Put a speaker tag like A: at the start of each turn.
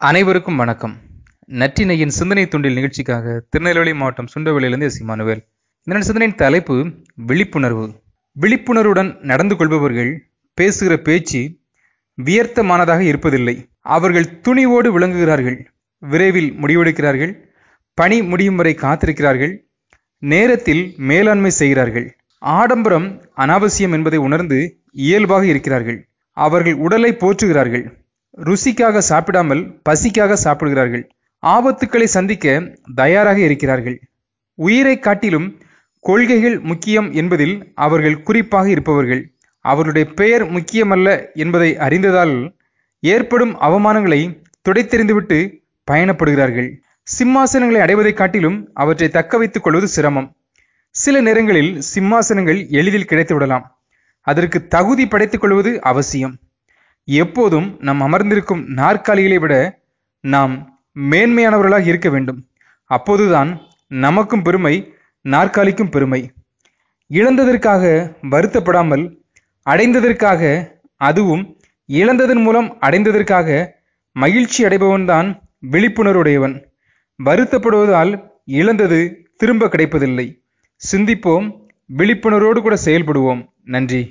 A: அனைவருக்கும் வணக்கம். நற்றினையின் சிந்தனை துண்டில் நிகழ்ச்சிக்காக திருநெல்வேலி மாவட்டம் சுண்டவெளியிலிருந்து எஸ். இமானுவேல். இந்த சிந்தனையின் தலைப்பு விழிப்புணர்வு. விழிப்புணர்வுடன் நடந்து கொள்பவர்கள் பேசுகிற பேச்சு வியர்த்தமானதாக இருப்பதில்லை. அவர்கள் துணிவோடு விளங்குகிறார்கள் விரைவில் முடிவெடுக்கிறார்கள் பணி முடியும் வரை காத்திருக்கிறார்கள் நேரத்தில் மேலாண்மை செய்கிறார்கள். ஆடம்பரம் அனாவசியம் என்பதை உணர்ந்து இயல்பாக இருக்கிறார்கள். அவர்கள் உடலை போற்றுகிறார்கள். ருசிக்காக சாப்பிடாமல் பசிக்காக சாப்பிடுகிறார்கள். ஆபத்துக்களை சந்திக்க தயாராக இருக்கிறார்கள். உயிரை காட்டிலும் கொள்கைகள் முக்கியம் என்பதில் அவர்கள் குறிப்பாக இருப்பவர்கள். அவருடைய பெயர் முக்கியமல்ல என்பதை அறிந்ததால் ஏற்படும் அவமானங்களை துடைத்தெறிந்துவிட்டு பயணப்படுகிறார்கள். சிம்மாசனங்களை அடைவதை காட்டிலும் அவற்றை தக்க வைத்துக் கொள்வது சிரமம். சில நேரங்களில் சிம்மாசனங்கள் எளிதில் கிடைத்து விடலாம் அதற்கு தகுதி படைத்துக் கொள்வது அவசியம். எப்போதும் நாம் அமர்ந்திருக்கும் நாற்காலிகளை விட நாம் மேன்மையானவர்களாக இருக்க வேண்டும். அப்போதுதான் நமக்கும் பெருமை நாற்காலிக்கும் பெருமை. இழந்ததற்காக வருத்தப்படாமல் அடைந்ததற்காக அதுவும் இழந்ததன் மூலம் அடைந்ததற்காக மகிழ்ச்சி அடைபவன்தான் விழிப்புணர்வுடையவன். வருத்தப்படுவதால் இழந்தது திரும்ப கிடைப்பதில்லை. சிந்திப்போம் விழிப்புணர்வோடு கூட செயல்படுவோம். நன்றி.